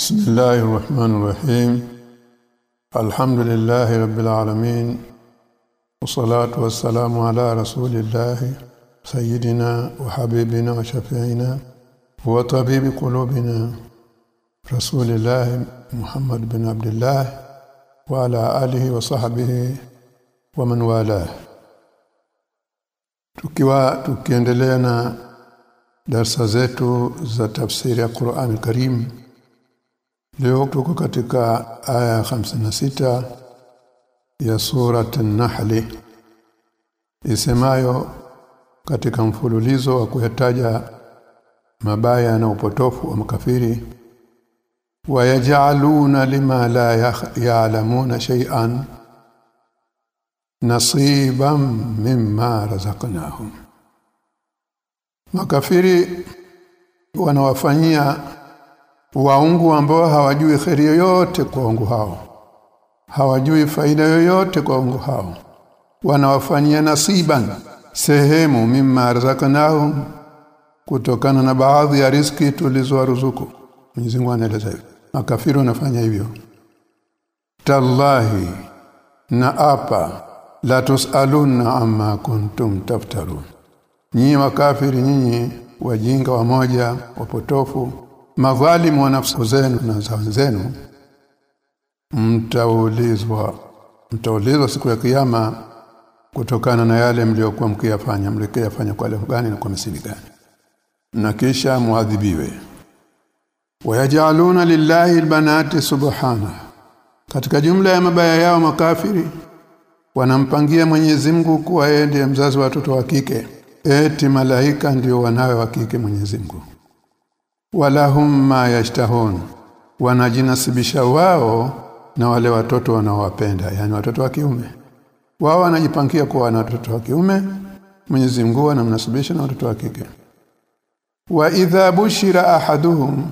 بسم الله الرحمن الرحيم. الحمد لله رب العالمين والصلاة والسلام على رسول الله سيدنا وحبيبنا وشفيعنا وطبيب قلوبنا رسول الله محمد بن عبد الله وعلى آله وصحبه ومن والاه. Tukiwa tukiendelea na darsa zetu za tafsiri ya Qur'an Karim leo tuko katika aya 56 ya sura an-nahl isemayo katika mfululizo wa kuyataja mabaya na upotofu wa makafiri wayaj'aluna lima la ya'lamuna ya shay'an nasiban mimma razaqnahum. Makafiri wanawafanyia waungu ambao hawajui kheri yoyote kwa waungu hao. Hawajui faida yoyote kwa waungu hao. Wanawafanyia nasiban sehemu mimma razaqnahum kutokana na baadhi ya riski tulizowaruzuku. Mwenyezi Mungu anaeleza hivyo. Makafiri wanafanya hivyo. Tallahi na apa la tusaluna amma kuntum taftarun nyinyi makafiri nyinyi wajinga wamoja wapotofu madhalimu wa nafsi zenu na za wenzenu mtaulizwa mtaulizwa siku ya kiyama kutokana na yale mliokuwa mkiyafanya. Mlikiyafanya kwa lengo gani na kwa misingi gani? Na kisha muadhibiwe. Wayajaluna lillahi albanati subhana katika jumla ya mabaya yao makafiri wanampangia Mwenyezi Mungu kuwa yeye ndiye mzazi wa watoto wa kike. Eti malaika ndio wanawe wa kike Mwenyezi Mungu walahum ma yashtahun. Wanajinasibisha wao na wale watoto wanaowapenda yani watoto wa kiume. Wao wanajipangia kuwa na watoto wa kiume Mwenyezi Mungu anamnasibisha na watoto wa kike. Wa idha bushira ahaduhum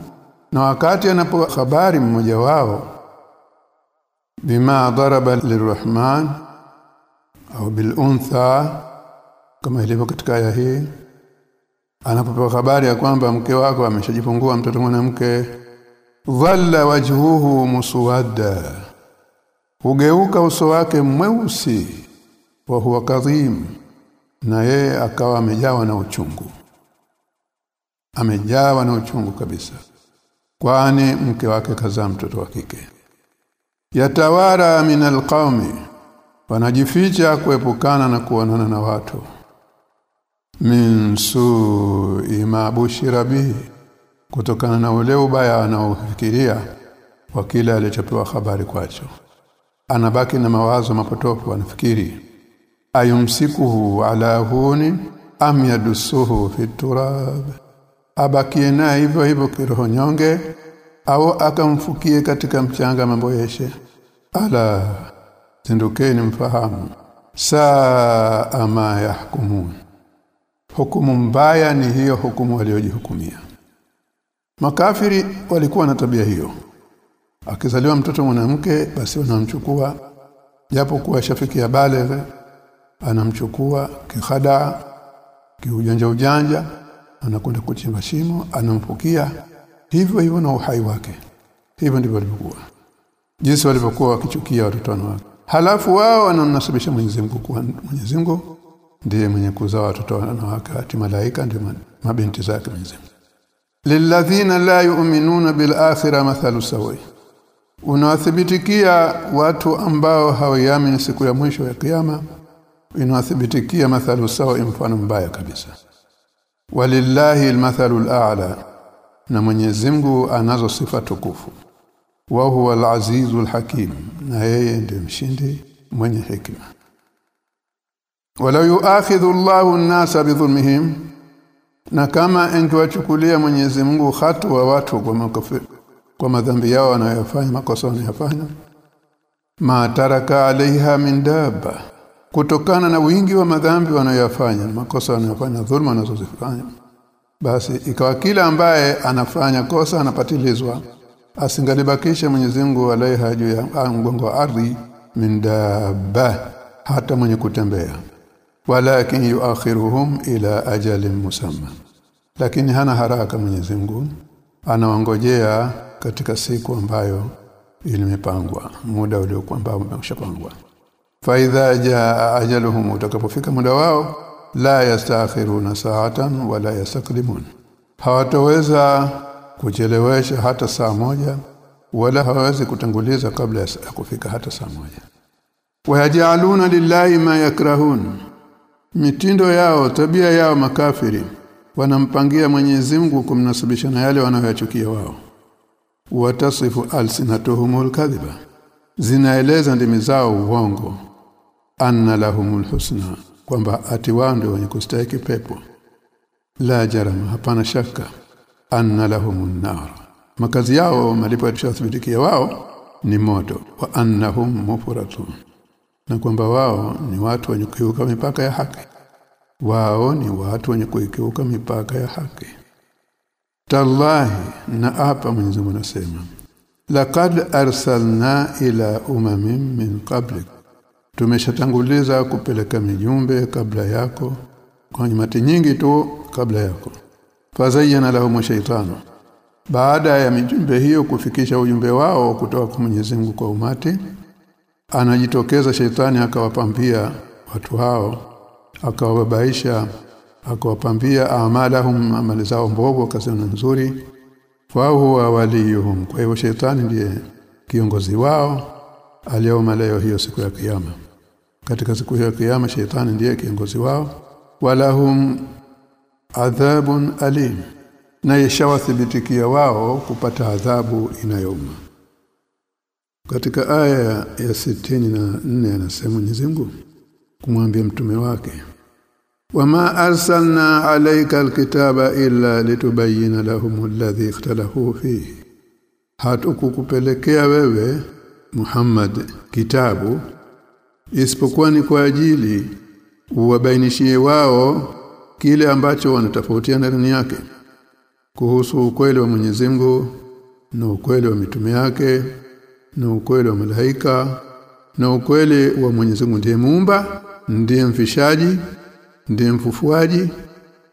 na wakati anapo habari mmoja wao bima daraba lirrahman au bil untha kama ilivyo katika aya hii anapopewa habari ya kwamba mke wako ameshajifungua mtoto mwanamke dhalla wajhuhu muswadda hugeuka uso wake mweusi wa huwa kadhim na yeye akawa amejawa na uchungu. Amejawa na uchungu kabisa. Kwani mke wake kazaa mtoto wa kike? Yatawara min alqaumi wanajificha kuepukana na kuonana na watu min su'i ma bushira bihi kutokana na ule ubaya anaofikiria kwa kile alichopewa habari kwacho. Anabaki na mawazo mapotofu anafikiri ayumsikuhu ala huni am yadusuhu fi turab? Abakie naye hivyo hivyo kiroho nyonge au akamfukie katika mchanga mambo yeshe? Ala zindukeni mfahamu saa ama yahkumun hukumu mbaya ni hiyo hukumu waliojihukumia makafiri walikuwa na tabia hiyo. Akizaliwa mtoto mwanamke basi wanamchukua. Japo kuwa shafiki ya baleghe anamchukua kihada kiujanja ujanja anakwenda kuchimba shimo anampukia hivyo hivyo na uhai wake. Hivyo ndivyo walivyokuwa jinsi walivyokuwa wakichukia watoto wake. Halafu wao wanamnasibisha Mwenyezi Mungu kwa Mwenyezi Mungu ndiye mwenye kuzaa watoto wanawake ati malaika ndio mabinti zake Mwenyezi lilladhina la yu'minuna bil akhirah mathalu sawi. Unawathibitikia watu ambao hawaiamini siku ya mwisho ya kiyama inawathibitikia mathalu sawi mfano mbaya kabisa. Walillahi almathalu al'a na Mwenyezi Mungu anazo sifa tukufu. Wa huwa al-azizul hakim na yeye ndiye mshindi mwenye hekima wala yu'akhidhu Allahu an-nasa bidhulmihim na kama angewachukulia Mwenyezi Mungu wa watu kwa makafiri kwa madhambi yao wanayofanya makosa wanayofanya. Ma taraka alaiha min dabba kutokana na wingi wa madhambi wanayofanya makosa wanayofanya dhulma wanazozifanya basi ikawa kila ambaye anafanya kosa anapatilizwa asingalibakisha Mwenyezi Mungu alaiha juu ya mgongo wa ardhi min dabba hata mwenye kutembea walakin yuakhiruhum ila ajalin musamma. Lakini hana haraka Mwenyezi Mungu. Anawangojea katika siku ambayo ilimepangwa muda uliokuwa ambao umeshapangwa. Fa idha jaa ajaluhum utakapofika muda wao la yastakhiruna sa'atan wala yastaqdimun hawataweza kuchelewesha hata saa moja wala hawezi kutanguliza kabla ya kufika hata saa moja. Wayajaluna lillahi ma yakrahun mitindo yao tabia yao makafiri. Wanampangia Mwenyezi Mungu kumnasibisha na yale wanayoyachukia wao. Watasifu alsinatuhumul kadhiba. Zinaeleza ndimi zao uongo. Anna lahumul husna kwamba ati wao ndio wenye kustahiki pepo. La jarama hapana shaka anna lahumun nar. Makazi yao malipo yatathibitikia wao ni moto. Wa annahum mufratun na kwamba wao ni watu wenye kukiuka mipaka ya haki. Wao ni watu wenye kuikiuka mipaka ya haki. Tallahi na apa Mwenyezi Mungu anasema laqad arsalna ila umamin min qablik. Tumeshatanguliza kupeleka mijumbe kabla yako kwa nyamati nyingi tu kabla yako. Fazayyana lahum shaytanu baada ya mijumbe hiyo kufikisha ujumbe wao kutoka kwa Mwenyezi Mungu kwa umati anajitokeza shetani akawapambia watu hao akawababaisha akawapambia amalahum amali zao mbovu akasema nzuri. Wao huwa waliyuhum. Kwa hivyo shetani ndiye kiongozi wao aliyoma leo hiyo siku ya kiyama. Katika siku hiyo ya kiyama shetani ndiye kiongozi wao. Walahum adhabun alim. Na yashawathibitikia wao kupata adhabu inayouma katika aya ya sitini na nne anasema Mwenyezi Mungu kumwambia mtume wake wama arsalna alayka alkitaba illa litubayyana lahum alladhi ikhtalafu fihi. Hatukukupelekea wewe Muhammad kitabu isipokuwa ni kwa ajili uwabainishie wao kile ambacho wanatofautiana ndani yake kuhusu ukweli wa Mwenyezi Mungu na ukweli wa mitume yake na ukweli wa malaika na ukweli wa Mwenyezi Mungu. Ndiye muumba ndiye mfishaji ndiye mfufuaji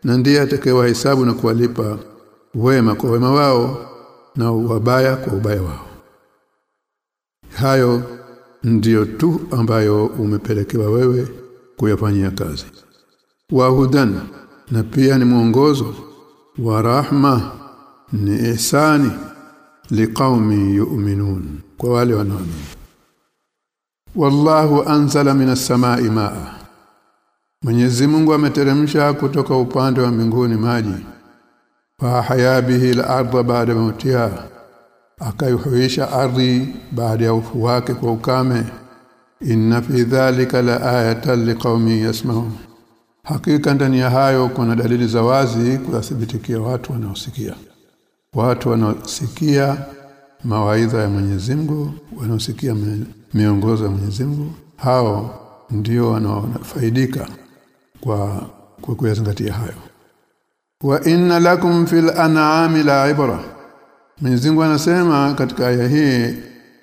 na ndiye atakayewahesabu na kuwalipa wema kwa wema wao na wabaya kwa ubaya wao. Hayo ndiyo tu ambayo umepelekewa wewe kuyafanyia kazi. Wahudan na pia ni mwongozo. Wa rahma ni ihsani liqaumi yu'minun kwa wale wanaoamini. Wallahu anzala minas samai maa. Mwenyezi Mungu ameteremsha kutoka upande wa mbinguni maji. Fa haya bihi al-ardha ba'da mautiha akayuhuisha ardhi baada ya ufu wake kwa ukame. Inna fi dhalika la ayatan liqaumin yasma'un. Hakika ndani ya hayo kuna dalili za wazi kuwathibitikia watu wanaosikia watu wanaosikia mawaidha ya Mwenyezi Mungu wanaosikia miongozo ya Mwenyezi Mungu hao ndio wanaofaidika kwa kwa kuyazingatia hayo. Wa inna lakum fil an'ami la ibra. Mwenyezi Mungu anasema katika aya hii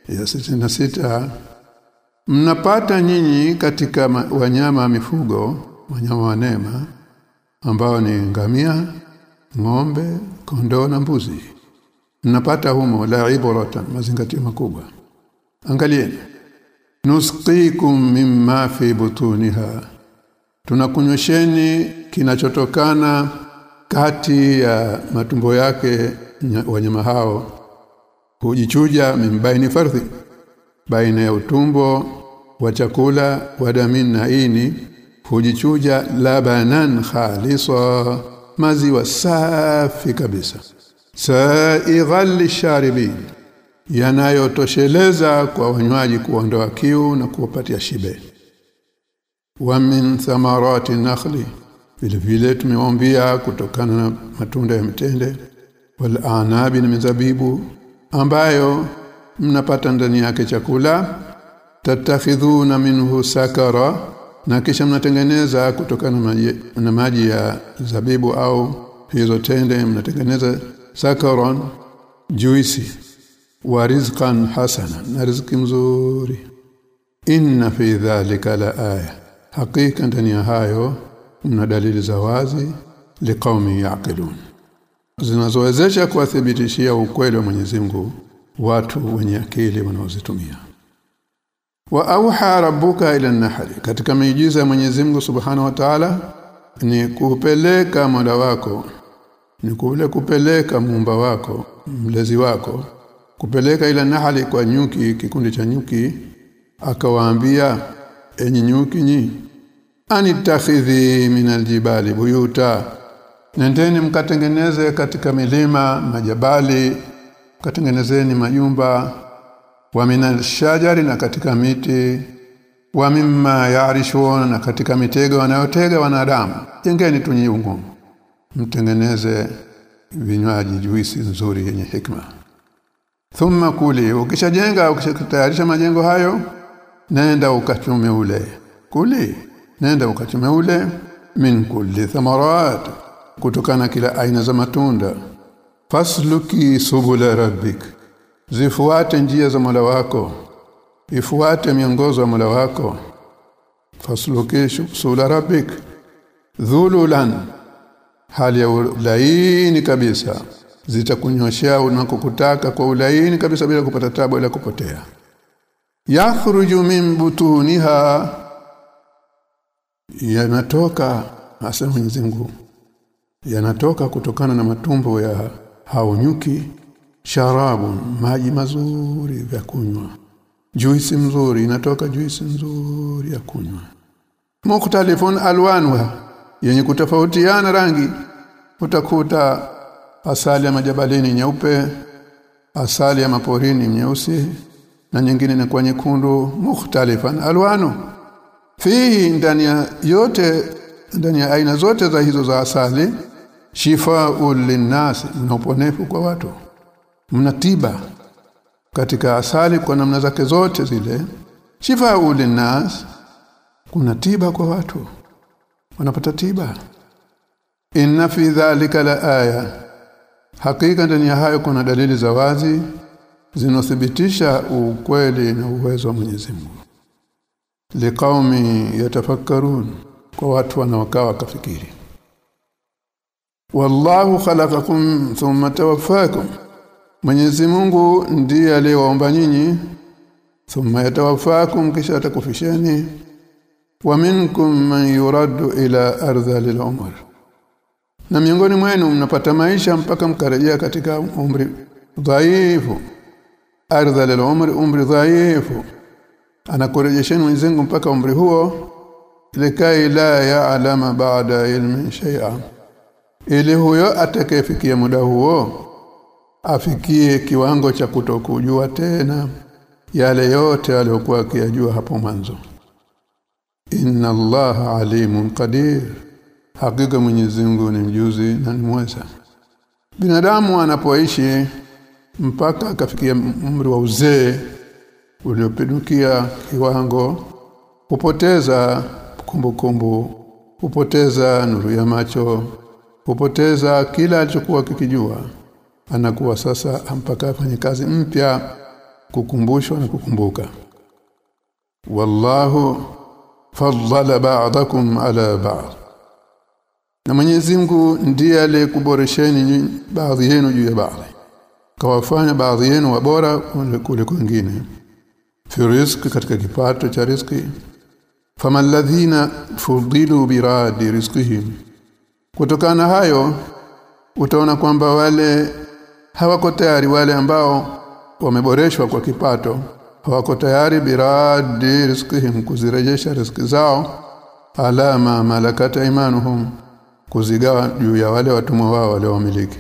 ya sita mnapata nyinyi katika wanyama mifugo wanyama wa neema ambao ni ngamia ng'ombe kondoo na mbuzi. Mnapata humo la ibratan mazingatio makubwa. Angalieni. Nusqikum mimma fi butuniha. Tunakunywesheni kinachotokana kati ya matumbo yake wanyama hao. Hujichuja mimbaini fardhi baina ya utumbo wa chakula wa damin na ini. Hujichuja labanan khalisa maziwa safi kabisa. Saighal lisharibin. Yanayotosheleza kwa wanywaji kuondoa kiu na kuwapatia shibe. Wa min thamarati nakhli. Vile vile tumeombia kutokana na matunda ya mtende. Wal anabi na mizabibu. Ambayo mnapata ndani yake chakula. Tatakhidhuna minhu sakara na kisha mnatengeneza kutokana na maji, na maji ya zabibu au hizo tende mnatengeneza sakaron juisi wa rizqan hasana na riziki mzuri. Inna fi dhalika la aya. Hakika ndani ya hayo mna dalili za wazi liqaumi yaqilun. Zinazowezesha kuwathibitishia ukweli wa Mwenyezi Mungu watu wenye akili wanaozitumia wa auha rabbuka ila nahli katika miujiza ya Mwenyezi Mungu Subhanahu wa Ta'ala ni kupeleka mola wako ni kule kupeleka muumba wako mlezi wako kupeleka ila nahali kwa nyuki kikundi cha nyuki akawaambia enyi nyuki nyi min aljibali buyuta. Nendeni mkatengeneze katika milima majabali katengenezeni majumba wa minashajari na katika miti wa mimma yarishuna na katika mitego wanayotega wanadamu. Jengeni tunyungu mtengeneze vinywaji juisi nzuri yenye hikma. Thumma kuli ukishajenga ukishatayarisha majengo hayo nenda ukachume ule. Kuli nenda ukachume ule min kulli thamarat kutokana kila aina za matunda. Fasluki subula rabbik zifuate njia za Mola wako. Ifuate miongozo ya Mola wako. Fasulukishu sula rabbik. Dhululan. Hali ya ulaini kabisa. Zitakunyoshea unakokutaka kwa ulaini kabisa bila kupata tabu ila kupotea. Yakhruju min butuniha. Yanatoka hasa Mwenyezi Mungu. Yanatoka kutokana na matumbo ya hao nyuki sharabu maji mazuri vya kunywa. Juisi mzuri inatoka juisi nzuri ya kunywa. Mukhtalifun alwanwa yenye kutofautiana rangi. Utakuta asali ya majabalini nyeupe asali ya maporini nyeusi na nyingine ni kwa nyekundu. Mukhtalifan alwanu. Fihi ndani ya yote ndani ya aina zote za hizo za asali shifa ulinnas na uponefu kwa watu mnatiba katika asali kwa namna zake zote zile shifaa'ul ulinas kuna tiba kwa watu wanapata tiba. Inna fi dhalika la aya hakika ndani ya hayo kuna dalili za wazi zinothibitisha ukweli na uwezo wa Mwenyezi Mungu. Liqaumi yatafakkarun kwa watu wanaokaa wakafikiri. Wallahu khalaqakum thumma tawaffakum Mwenyezi Mungu ndiye aliyewaomba nyinyi thumma yatawaffakum kisha atakufisheni. Wa minkum man yuraddu ila ardhil umr na miongoni mwenu mnapata maisha mpaka mkarejea katika umri dhaifu. Ardhil umr umri dhaifu. Anakurejesheni Mwenyezi Mungu mpaka umri huo. Likai la ya'lama ba'da ilmin shay'a. Ili huyo atakayefikia muda huo afikie kiwango cha kutokujua tena yale yote aliyokuwa akiyajua hapo mwanzo. Inna allaha alimun qadir. Hakika Mwenyezi Mungu ni mjuzi na ni mweza. Binadamu anapoishi mpaka akafikia umri wa uzee uliopindukia kiwango hupoteza kumbukumbu hupoteza nuru ya macho hupoteza kila alichokuwa kikijua anakuwa sasa mpaka afanye kazi mpya kukumbushwa na kukumbuka. Wallahu faddala ba'dakum ala ba'd. Na Mwenyezi Mungu ndiye aliyekuboresheni baadhi yenu juu ya baadhi. Kawafanya baadhi yenu wabora kuliko wengine fi rizqi katika kipato cha riziki famalladhina fudilu biradi rizqihim. Kutokana hayo utaona kwamba wale hawako tayari wale ambao wameboreshwa kwa kipato. Hawako tayari biradi rizqihim kuzirejesha riziki zao. Alama malakata imanuhum kuzigawa juu ya wale watumwa wao wale wamiliki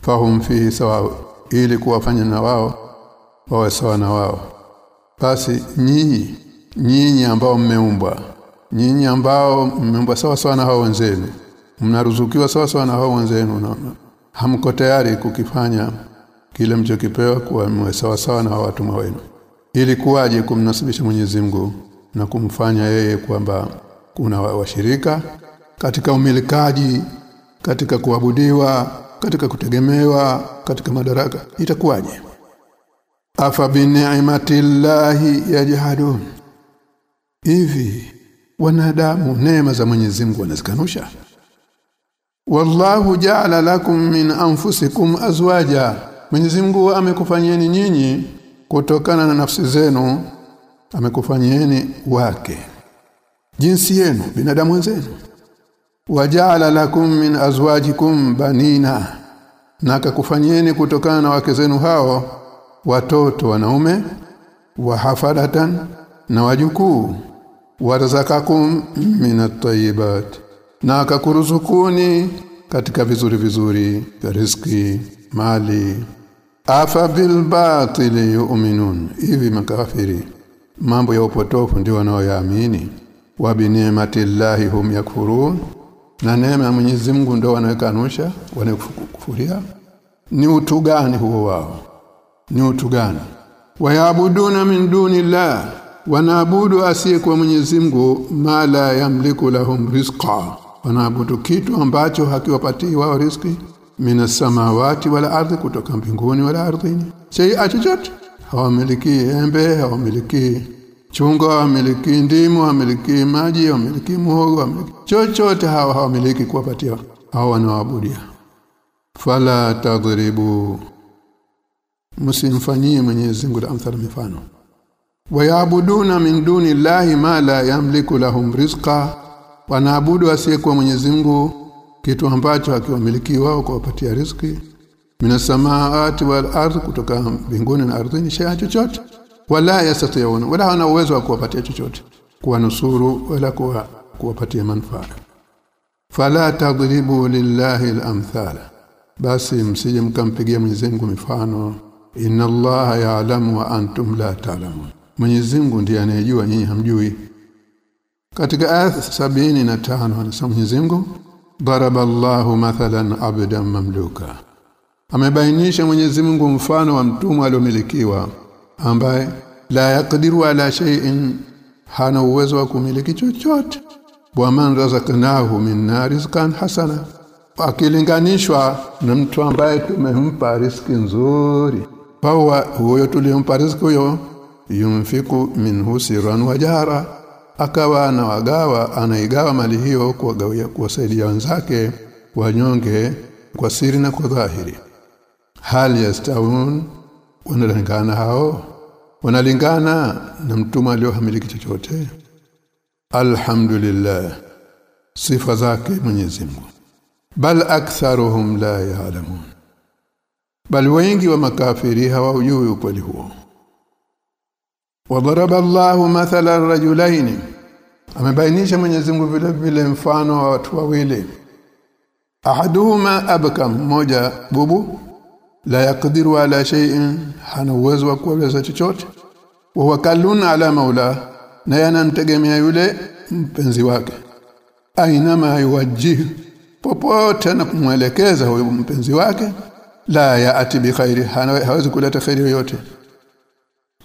fahum fihi sawa ili kuwafanya na wao wawe sawa na wao. Basi nyinyi nyinyi ambao mmeumbwa nyinyi ambao mmeumbwa sawa sawa na hao wenzenu mnaruzukiwa sawa sawa na hao wenzenu hamko tayari kukifanya kile mchokipewa kuwa mwe sawa sawa na watu wenu. Ili kuwaje kumnasibisha Mwenyezi Mungu na kumfanya yeye kwamba kuna washirika katika umilikaji katika kuabudiwa katika kutegemewa katika madaraka. Itakuwaje? Afa bi ni'matillahi yajhadun. Hivi wanadamu neema za Mwenyezi Mungu wanazikanusha wallahu ja'ala lakum min anfusikum azwaja. Mwenyezi Mungu amekufanyeni nyinyi kutokana na nafsi zenu amekufanyeni wake. Jinsi yenu binadamu wenzenu. Waja'ala lakum min azwajikum banina na akakufanyeni kutokana na wake zenu hao watoto wanaume wa hafadatan na wajukuu. Warzakakum min at-tayyibat na akakuruzukuni katika vizuri vizuri vya riski mali. Afa bil batili yu'minun. Hivi makafiri mambo ya upotofu ndio wanaoyaamini. Wa bi ni'matillahi hum yakfurun. Na neema ya Mwenyezi Mungu ndio wanaekanusha wanaekufuria ni utu gani huo wao? Ni utu gani? Wayabuduna min dunillah. Wanaabudu asiyekuwa Mwenyezi Mungu mala yamliku lahum rizqa wanaabudu kitu ambacho hakiwapatii wao riski mina samawati wala ardhi kutoka mbinguni wala ardhini. Sei chochote. Hawamiliki embe hawamiliki chungo hawamiliki ndimu hawamiliki maji hawamiliki muhogo hawamiliki chochote hawa hawamiliki kuwapatia hao wanawaabudia fala tadribu. Msimfanyie Mwenyezi Mungu amthal mifano. Wayabuduna min duni llahi ma la yamliku lahum rizqa wanaabudu asiyekuwa Mwenyezi Mungu kitu ambacho hakiwamiliki wao kwa kupatia riziki. Mina samaati wal ardh kutoka mbinguni na ardhini shay'a chochote. Wala yastati'un wala hawana uwezo wa kuwapatia chochote. Kuwanusuru wala kuwa kuwapatia manufaa. Fala tadribu lillahi al-amthala. Basi msije mkampigia Mwenyezi Mungu mifano. Inna allaha ya'lamu wa antum la ta'lamun. Mwenyezi Mungu ndiye anayejua nyinyi hamjui katika aya sabini na tano anasema Mwenyezi Mungu daraballahu mathalan abdan mamluka. Amebainisha Mwenyezi Mungu mfano wa mtumwa aliyomilikiwa ambaye la yaqdiru ala shay'in hana uwezo wa kumiliki chochote. Wa man razaqnahu minna rizqan hasana akilinganishwa na mtu ambaye tumempa riski nzuri fawa huyo tulimpa riski huyo yumfiku minhu sirran wa jahara akawa anawagawa anaigawa mali hiyo kuwagawia kuwasaidia wenzake wanyonge kwa siri na kwa dhahiri. Hali yastawun wanalingana hao? Wanalingana na mtume aliyohamiliki chochote? Alhamdulillah sifa zake Mwenyezi Mungu. Bal aktharuhum la ya'lamun. Bal wengi wa makafiri hawajui ukweli huo. Wadaraba Allahu mathalan rajulaini amebainisha Mwenyezi Mungu vile vile mfano wa watu wawili. Ahaduhuma abkam moja bubu la yakdiru ala shay'in hana uwezo wa kuweza chochote. Wa huwa ala maula na yanamtegemea yule mpenzi wake. Ainama ma yuwajjih popote na kumwelekeza huyo mpenzi wake la yaati bi khairi hawezi kuleta khairi yoyote.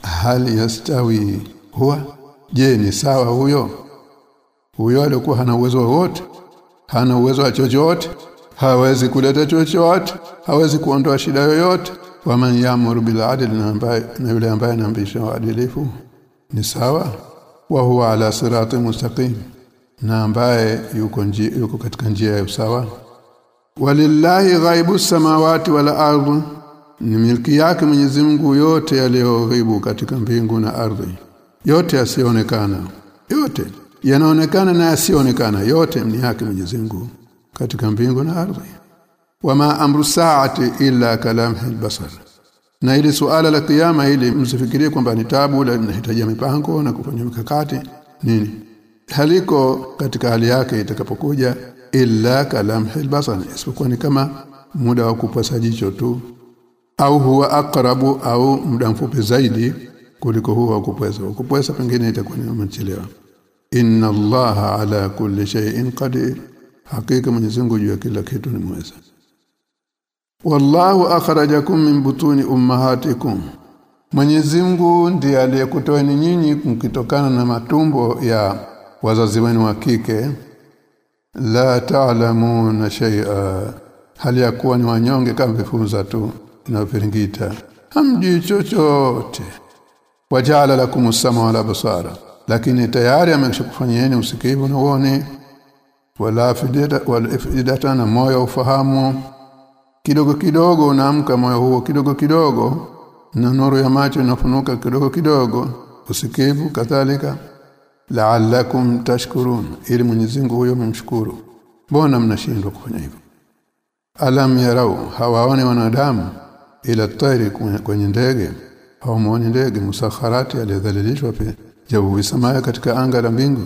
Hali yastawi huwa je ni sawa huyo huyo alikuwa hana uwezo wowote hana uwezo wa chochote hawezi kuleta chochote hawezi kuondoa shida yoyote. Waman yamuru bil adli na yule ambaye anaamrisha uadilifu ni sawa? Wa huwa ala sirati mustaqim na ambaye yuko yuko katika njia ya usawa. Walillahi ghaibu samawati wal ardh ni milki yake Mwenyezi Mungu yote yaliyoghaibu katika mbingu na ardhi yote yasionekana yote yanaonekana na yasionekana yote ni yake Mwenyezi Mungu katika mbingu na ardhi. Wama amru saati illa kalamhi basar na ili suala la kiyama ili msifikirie kwamba ni tabu la linahitaji mipango na kufanya mikakati. Nini? Haliko katika hali yake itakapokuja illa kalamhi basar isipokuwa ni kama muda wa kupasa jicho tu. Au huwa akrabu au muda mfupi zaidi kuliko huwa wa kupweza. Kupweza pengine itakuwa ni machelewa inna allaha ala kulli shay'in qadir. Hakika Mwenyezi Mungu juu ya kila kitu ni mweza. Wallahu akhrajakum min butuni ummahatikum. Mwenyezi Mungu ndiye aliyekutoeni nyinyi mkitokana na matumbo ya wazazi wenu wa kike. La ta'lamuna shay'a. Hali ya kuwa ni wanyonge kama vifunza tu na viringita hamjui chochote. Wajala lakum sama wala basara lakini tayari ameshakufanyeni usikivu na uone wala fidata wala na moyo ufahamu. Kidogo kidogo unaamka moyo huo kidogo kidogo na nuru ya macho inafunuka kidogo kidogo. Usikivu kadhalika. La'allakum tashkurun. Ili Mwenyezi Mungu huyo mmshukuru mbona mnashindwa kufanya hivyo? Alam yarau hawaone wanadamu? Ila tairi kwenye ndege. Hawamuoni ndege. Musakharati aliyodhalilishwa pia jawu samaya katika anga la mbingu?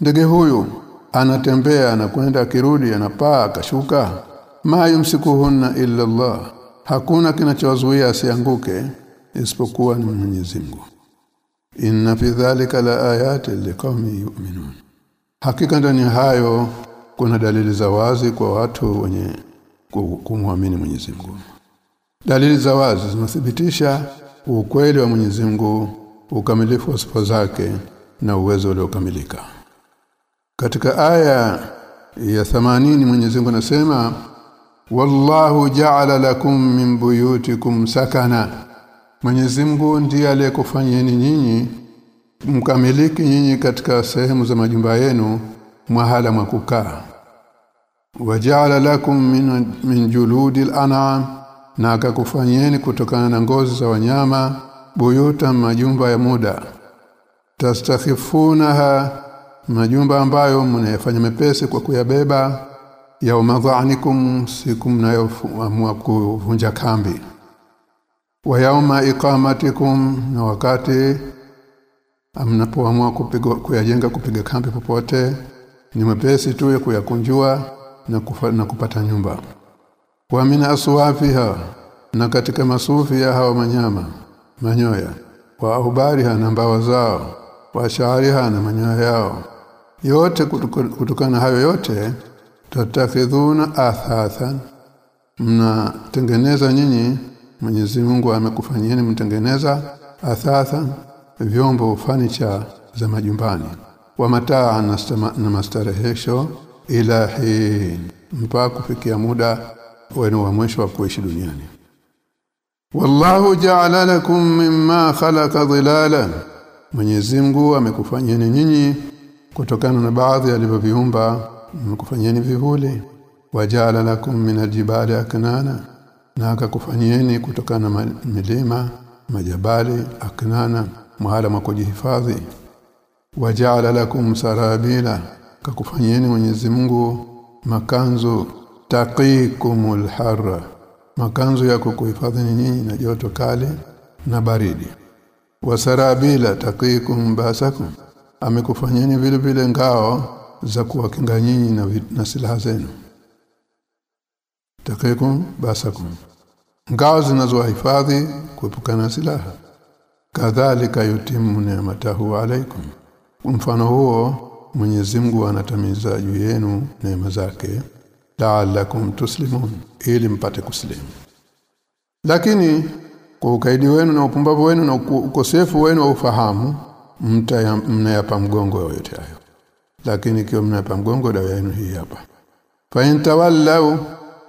Ndege huyu anatembea anakwenda akirudi anapaa akashuka? Ma yumsikuhunna illa Allah. Hakuna kinachowazuia asianguke isipokuwa ni Mwenyezi Mungu. Inna fi dhalika la ayati liqaumi yu'minun. Hakika ndani hayo kuna dalili za wazi kwa watu wenye kumwamini Mwenyezi Mungu. Dalili za wazi zinathibitisha ukweli wa Mwenyezi Mungu ukamilifu wa sifa zake na uwezo uliokamilika. Katika aya ya 80 Mwenyezi Mungu anasema wallahu ja'ala lakum min buyutikum sakana. Mwenyezi Mungu ndiye aliyekufanyeni nyinyi mkamiliki nyinyi katika sehemu za majumba yenu mahala mwa kukaa. Waja'ala lakum min, min juludil an'am na akakufanyeni kutokana na ngozi za wanyama buyuta majumba ya muda. Tastakhifunaha majumba ambayo mnayafanya mepesi kwa kuyabeba ya umadhanikum siku mnayoamua kuvunja kambi. Wa yauma iqamatikum na wakati mnapoamua kupiga kuyajenga kupiga kambi popote ni mepesi tu ya kuyakunjua na, kufa, na kupata nyumba. Wa min aswafiha na katika masufi ya hawa manyama manyoya. Wa ubariha na mbawa zao. Wa shariha na manyoya yao. Yote kutokana hayo yote tatakidhuna athathan. Mnatengeneza nyinyi Mwenyezi Mungu amekufanyieni mtengeneza athathan vyombo fanicha za majumbani. Wa mataa na, na mastarehesho ilahi mpaka kufikia muda wenu wa mwisho wa kuishi duniani wallahu ja'ala lakum mimma khalaqa dhilala. Mwenyezi Mungu amekufanyeni nyinyi kutokana na baadhi alivyoviumba amekufanyeni vivuli. Waja'ala lakum min aljibali aknana na akakufanyeni kutokana na milima majabali aknana mahala mwa kujihifadhi. Waja'ala lakum sarabila kakufanyeni Mwenyezi Mungu makanzu. Taqikumul harra makanzu yako kuhifadhi nyinyi na joto kali na baridi? Wasarabila taqikum basakum. Amekufanyeni vile vile ngao za kuwakinga nyinyi na, na silaha zenu. Taqikum basakum. Ngao zinazohifadhi kuepukana na silaha. Kadhalika yutimu ni'matahu alaikum. Mfano huo Mwenyezi Mungu anatamiza juu yenu neema zake la'allakum tuslimun ili mpate kuslimu. Lakini kwa ukaidi wenu na upumbavu wenu na ukosefu wenu wa ufahamu mnayapa mgongo yote hayo. Lakini ikiwa mnayapa mgongo dawa yenu hii hapa. Fa intawallau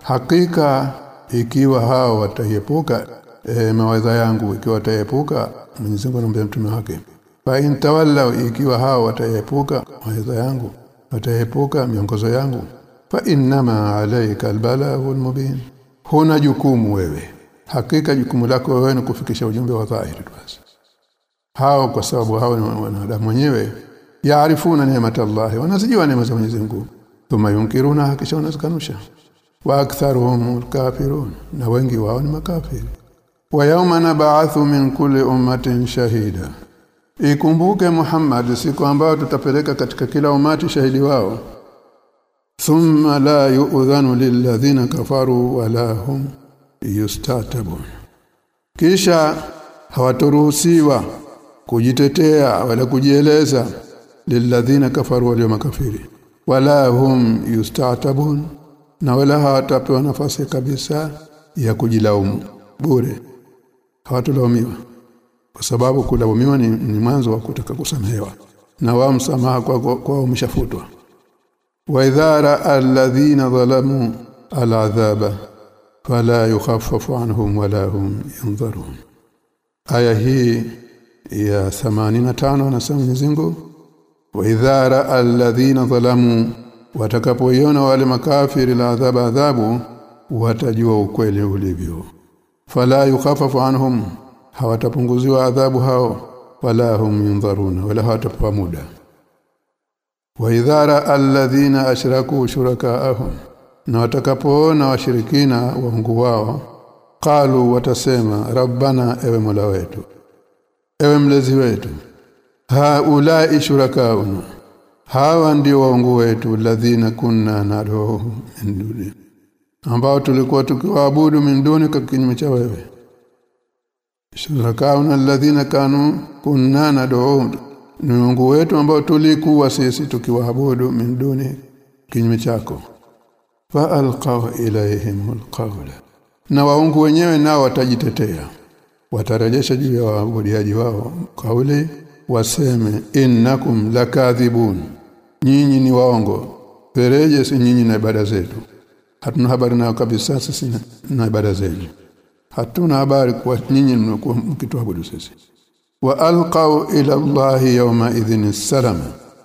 hakika ikiwa hao wataepuka e, mawaidha yangu ikiwa wataepuka Mwenyezi Mungu anamwambia mtume wake fa intawallau ikiwa hao wataepuka mawaidha yangu wataepuka miongozo yangu fa innama alayka albalaghu almubin. Huna jukumu wewe. Hakika jukumu lako wewe ni kufikisha ujumbe wa dhahiri basi. Hao kwa sababu hao ni wanadamu wenyewe yaarifuna neema Allah wanazijua neema za Mwenyezi Mungu. Thumma yunkiruna hakisha wanazikanusha. Wa aktharuhum alkafirun na wengi wao ni makafiri. Wa yawma nab'athu min kulli ummatin shahida. Ikumbuke Muhammad siku ambayo tutapeleka katika kila umati shahidi wao thumma la yu'dhanu lilladhina kafaru wala hum yustatabun kisha hawatoruhusiwa kujitetea wala kujieleza lilladhina kafaru walio makafiri wala hum yustatabun na wala hawatapewa nafasi kabisa ya kujilaumu bure. Hawatolaumiwa kwa sababu kulaumiwa ni, ni mwanzo wa kutaka kusamehewa na wao msamaha kwa kwa, kwa umeshafutwa wa idhara alladhina zalamu aladhaba fala yukhaffafu anhum wala hum yunzarun aya hii ya 85 anasema Mwenyezi Mungu wa idhara alladhina dhalamu watakapoiona wale makafiri la adhabu watajua ukweli ulivyo. Fala yukhafafu anhum hawatapunguziwa adhabu hao wala hum yundharuna wala hawatapewa muda wa idhara alladhina ashraku shurakaahum na watakapoona washirikina waungu wao qalu watasema rabbana ewe mola wetu ewe mlezi wetu haulai shurakauna hawa ndio waungu wetu ladhina kunna nad'u min duni ambao tulikuwa tukiwaabudu minduni duni kinyume cha wewe. Shurakauna alladhina kanu kunna nad'u ni Mungu wetu ambao tulikuwa sisi tukiwaabudu min duni kinyume chako. Fa alqaw ilaihim alqawla. Na waungu wenyewe nao watajitetea. Watarejesha juu ya waabudiaji wao kauli waseme innakum lakadhibun. Nyinyi ni waongo. Pereje si nyinyi na ibada zetu? Hatuna habari nayo kabisa sisi na ibada zenu. Hatuna habari kwa nyinyi mkituabudu sisi wa alqaw ila Allah yawma idhin salam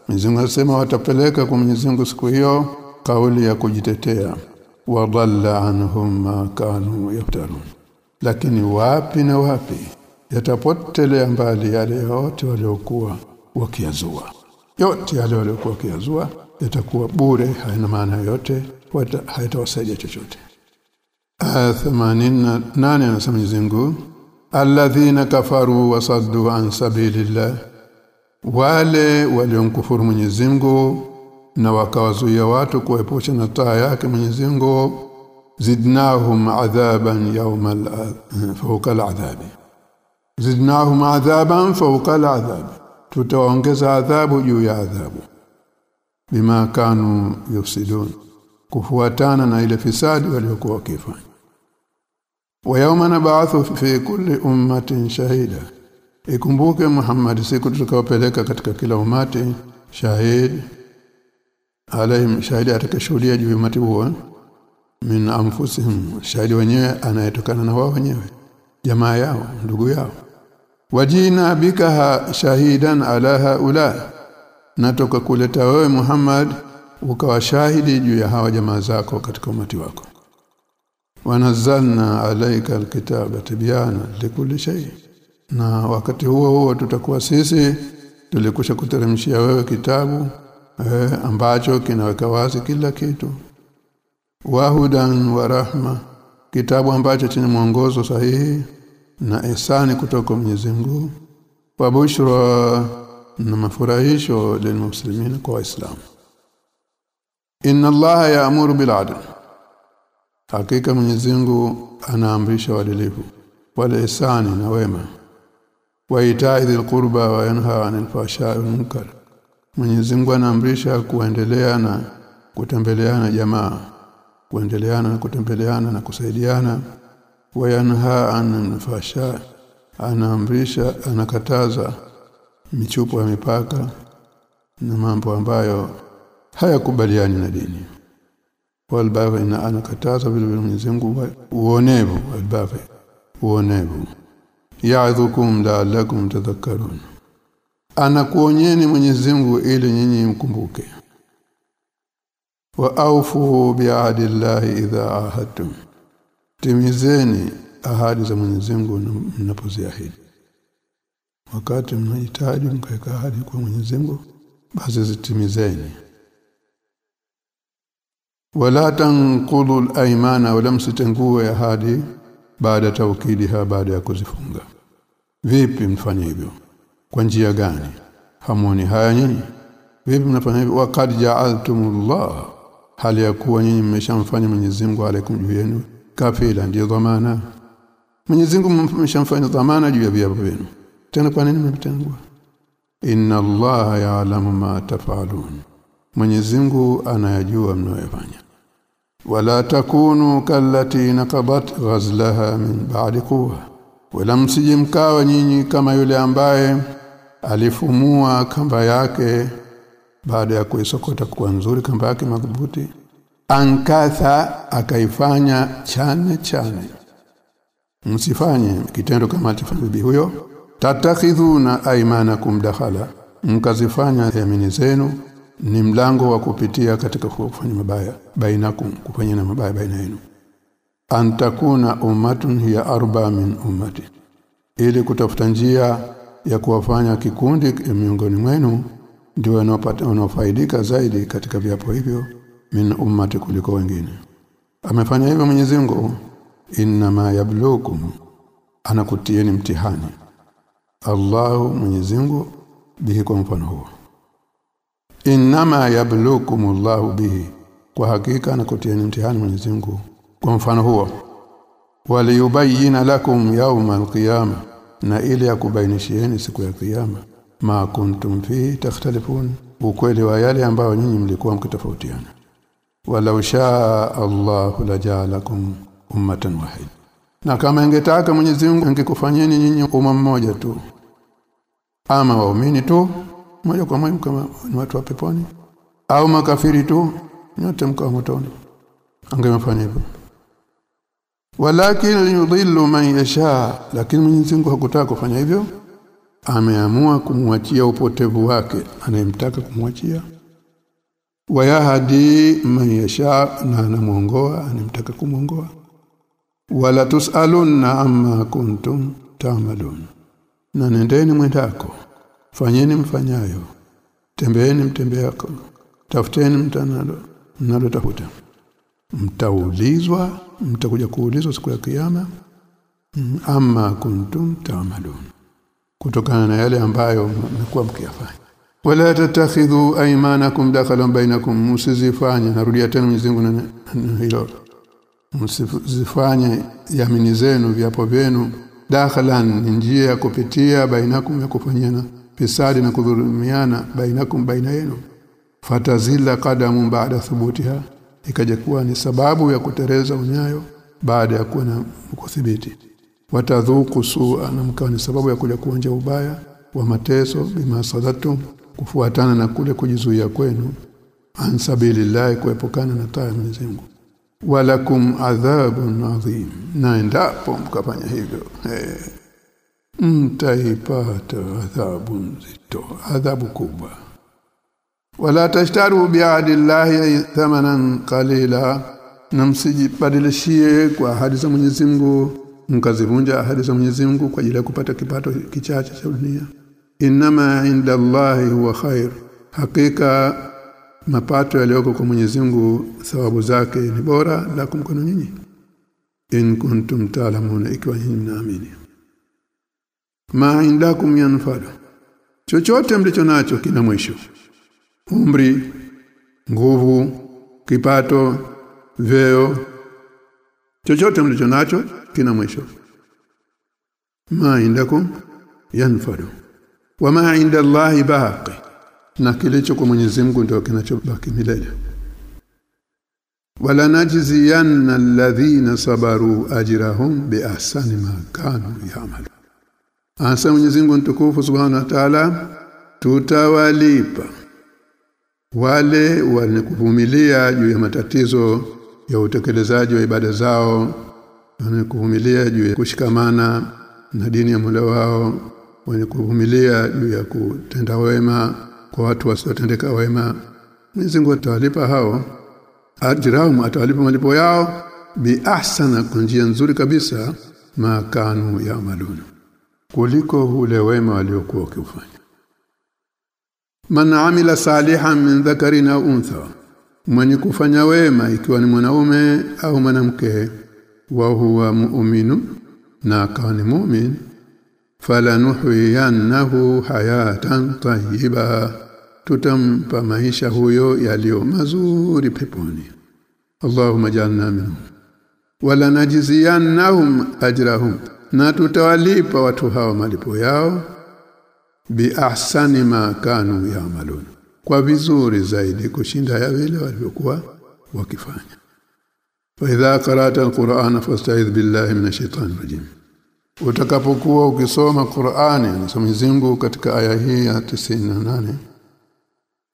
Mwenyezi Mungu watapeleka kwa Mwenyezi Mungu siku hiyo kauli ya kujitetea. Wa dhalla anhum ma kanu yaftarun. Lakini wapi na wapi yatapotelea mbali yale yote waliokuwa wakiazua. Yote yale waliokuwa wakiazua yatakuwa bure haina maana yote haitawasaidia chochote. Aya 88 anasema Mwenyezi Mungu alladhina kafaru wasaddu an sabilillah wale waliomkufuru Mwenyezi na wakawazuia watu kuepusha na taa yake Mwenyezi Mungu zidnahum adhaban yawmal fawqa al'adhabi. Zidnahum adhaban fawqa al'adhabi. Tutaongeza adhabu juu ya adhabu. Bima kanu yufsidun. Kufuatana na ile fisadi waliokuwa wakifanya wa yawma nab'athu fi kulli ummatin shahida. Ikumbuke Muhammad siku tutakayopeleka katika kila umati shahid alaihim shahidi atakashuhudia juu umati huo min anfusihim shahidi wenyewe anayetokana na wao wenyewe jamaa yao ndugu yao. Wajina bika shahidan ala haula natoka kuleta wewe Muhammad ukawa shahidi juu ya hawa jamaa zako katika umati wako wanazalna alaika alkitaba tibyana likulli shay. Na wakati huo huo tutakuwa sisi tulikusha kuteremshia wewe kitabu eh, ambacho kinaweka wazi kila kitu. Wahudan wa rahma kitabu ambacho chenye mwongozo sahihi na ihsani kutoka Mwenyezi Mungu. Wa bushra na mafurahisho lilmuslimin kwa waislamu. Inna allaha ya'muru bil adl hakika Mwenyezi Mungu anaamrisha uadilifu. Wal ihsani na wema. Wa itai wa yanha 'anil fahsha'i wal munkar. Mwenyezi Mungu anaamrisha kuendelea na kutembeleana jamaa. Kuendeleana na kutembeleana na kusaidiana. Wa yanha 'anil fasha anaamrisha anakataza michupo ya mipaka na mambo ambayo hayakubaliani na dini walbaghi na anakataza vile vile Mwenyezi Mungu uonevu walbaghi uonevu. Ya'idhukum la'allakum tadhakkarun. Anakuonyeni Mwenyezi Mungu ili nyinyi mkumbuke. Wa aufu bi'ahdi llahi idha ahadtum. Timizeni ahadi za Mwenyezi Mungu mnapoziahidi. Wakati mnahitaji mkaeka ahadi kwa Mwenyezi Mungu basi zitimizeni wala tanqudhu al-aymana wala msitengue ahadi baada tawkidiha baada ya kuzifunga. Vipi mfanye hivyo? Kwa njia gani? Hamoni haya nyinyi? Vipi mnafanya hivyo? Waqad ja'altumullah hali ya kuwa nyinyi mmeshamfanya Mwenyezi Mungu alaikum juu yenu kafila ndiyo dhamana. Mwenyezi Mungu mmeshamfanya dhamana juu ya viapo vyenu. Tena kwa nini mnatengua inna allaha ya'lamu ma taf'alun Mwenyezi Mungu anayajua mnayofanya wala takunu kallati naqabat ghazlaha min ba'di quwwa. Wala msijimkawa nyinyi kama yule ambaye alifumua kamba yake baada ya kuisokota kwa nzuri kamba yake madhubuti. Ankatha akaifanya chane chane. Msifanye kitendo kama bibi huyo. Tatakhidhuna aymanakum dakhala. Mkazifanya yamini zenu ni mlango wa kupitia katika kufanya mabaya bainakum kufanyana mabaya baina yenu. Antakuna ummatun hiya arba min ummati ili kutafuta njia ya kuwafanya kikundi miongoni mwenu ndio wanaofaidika zaidi katika viapo hivyo min ummati kuliko wengine. Amefanya hivyo Mwenyezi Mungu inma yablukum anakutieni mtihani. Allahu Mwenyezi Mungu bihi kwa mfano huo inma yablukum Allahu bihi. Kwa hakika anakutieni mtihani Mwenyezi Mungu kwa mfano huo. Waliyubayyana lakum yawma alqiyama na ili yakubainishieni siku ya kiyama. Ma kuntum fi takhtalifun. Ukweli wa yale ambayo nyinyi mlikuwa mkitofautiana. Walau shaa Allahu lajalakum ummatan wahid na kama ingetaka Mwenyezi Mungu angekufanyeni nyinyi umma mmoja tu. Ama waumini tu moja kwa moja kama ni watu wa peponi. Au makafiri tu nyote mkao motoni. Angemfanya hivyo. Walakin yudhillu man yasha lakini Mwenyezi Mungu hakutaka kufanya hivyo. Ameamua kumwachia upotevu wake anayemtaka kumwachia. Wayahadi man yasha na anamuongoa anemtaka kumuongoa wala tusalunna amma kuntum ta'malun. Na nendeni mwendako fanyeni mfanyayo. Tembeeni mtembea tafuteni mtanalo mnalotafuta mtaulizwa mtakuja kuulizwa siku ya kiyama ama kuntum ta'malun. Kutokana na yale ambayo mmekuwa mkiyafanya. Wala tatakhidhu aymanakum dakhalan bainakum musizifanye narudia tena Mungu na hilo. Msizifanye yamini zenu viapo vyenu. Dakhalan njia ya kupitia bainakum ya kufanyana fisadi na kudhulumiana bainakum baina yenu. Fatazilla qadamu ba'da thubutiha. Ikaja kuwa ni sababu ya kutereza unyayo baada ya kuwa na kudhibiti watadhuku su'a na mkawa ni sababu ya kuja kuonja ubaya wa mateso bima sadatum kufuatana na kule kujizuia kwenu ansabilillahi kuepukana na taa ya Mwenyezi Mungu. Walakum adhabun adhim. Na endapo mkafanya hivyo hey, mtaipata adhabu nzito adhabu kubwa. Wala tashtaru bi'adillahi thamanan qalila na msijibadilishie kwa ahadi za Mwenyezi Mungu mkazivunja ahadi za Mwenyezi Mungu kwa ajili ya kupata kipato kichache cha dunia. Inama inda Allahi huwa khair hakika mapato yaliyoko kwa Mwenyezi Mungu thawabu zake ni bora la kumkono nyinyi. In kuntum ta'lamuna ikiwa nyinyi mnaamini ma indakum yanfadu chochote mlicho nacho kina mwisho. Umri nguvu kipato veo chochote mlicho nacho kina mwisho. Ma indakum yanfadu wama inda Allahi baqi. Na kilicho kwa Mwenyezi Mungu ndio kinachobaki milele. Wala najziyanna alladhina sabaru ajrahum biahsani ma kanu ya'malu asa Mwenyezi Mungu mtukufu subhanahu wa ta'ala tutawalipa wale wanekuvumilia juu ya matatizo ya utekelezaji wa ibada zao wanekuvumilia juu ya kushikamana na dini ya Mola wao wanekuvumilia juu ya kutenda wema kwa watu wasiotendeka wema. Mwenyezi Mungu atawalipa hao ajrahum atawalipa malipo yao bi ahsana kwa njia nzuri kabisa makanu ya amaluna kuliko ule wema waliokuwa ukifanya man amila salihan min dhakarin au untha mwenye kufanya wema ikiwa ni mwanaume au mwanamke wa huwa mu'minu na akawa ni mu'min falanuhyiyannahu hayatan tayyiba tutampa maisha huyo yaliyo mazuri peponi. Allahumma jalna minhum wala najziyannahum ajrahum na tutawalipa watu hawa malipo yao bi ahsani ma kanu yaamalun kwa vizuri zaidi kushinda ya vile walivyokuwa wakifanya. Fa idha qara'ta alqur'ana fasta'idh billahi minash rajim. Utakapokuwa ukisoma Qur'ani anasema Mwenyezi katika aya hii ya 98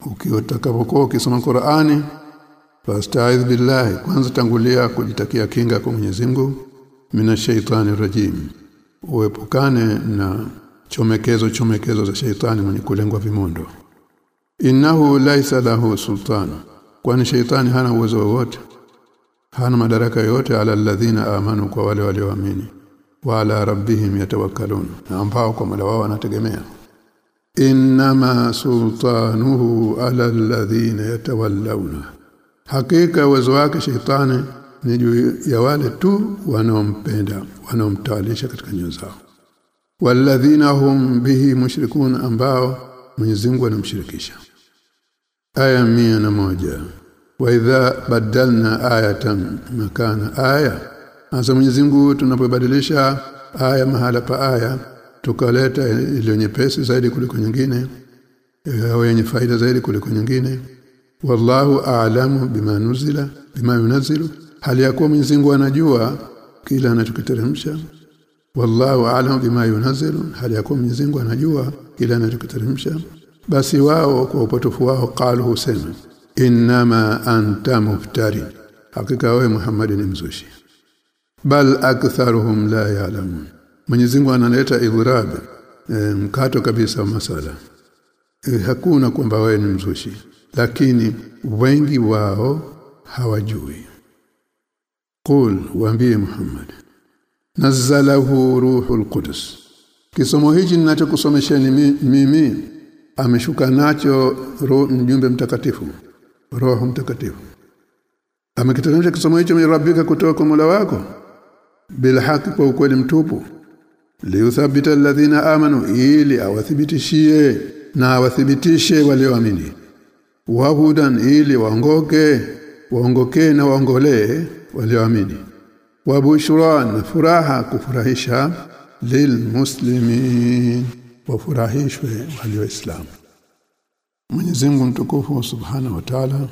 ukiotakapokuwa ukisoma Qur'ani fasta'idh billahi kwanza tangulia kujitakia kinga kwa Mwenyezi Mungu minash shaitani rajim. Uepukane na chomekezo chomekezo za shaitani mwenye kulengwa vimondo. Innahu laisa lahu sultan. Kwani shaitani hana uwezo wowote? Hana madaraka yote ala alladhina amanu kwa wale walioamini. Wa ala rabbihim yatawakkalun. Ambao kwa Mola wao wanategemea. Inma sultanuhu ala alladhina yatawallawna. Hakika uwezo wake shaitani ni juu ya wale tu wanaompenda wanaomtawalisha katika nyoyo zao. Walladhina hum bihi mushrikun ambao Mwenyezi Mungu anamshirikisha. Aya mia na moja. Wa idha badalna ayatan makana aya. Hasa Mwenyezi Mungu tunapobadilisha aya mahala pa aya tukaleta ile nyepesi zaidi kuliko nyingine au yenye faida zaidi kuliko nyingine. Wallahu a'lamu bima nuzila bima yunzilu hali ya kuwa Mwenyezi Mungu anajua kila anachokiteremsha wallahu a'lamu bima yunazzilu. Hali ya kuwa Mwenyezi Mungu anajua kila anachokiteremsha basi wao kwa upotofu wao qalu husema inma anta muftari. Hakika wewe Muhammad ni mzushi. Bal aktharuhum la ya'lamun. Mwenyezi Mungu analeta ighrab e, mkato kabisa wa masala. E, hakuna kwamba wewe ni mzushi lakini wengi wao hawajui Qul waambie Muhammad. Nazzalahu ruhul qudus. Kisomo hichi ninachokusomesheni mimi ameshuka nacho mjumbe mtakatifu roho mtakatifu. Amekiteremsha kisomo hicho mirabbika kutoka kwa Mola wako. Bila kwa ukweli mtupu. Liuthabita alladhina amanu ili awathibitishie na awathibitishe walioamini. Wahudan ili waongoke waongokee na waongolee walioamini. Wabushra na furaha kufurahisha lilmuslimin wafurahishwe walioislamu Mwenyezi Mungu mtukufu subhanahu wa ta'ala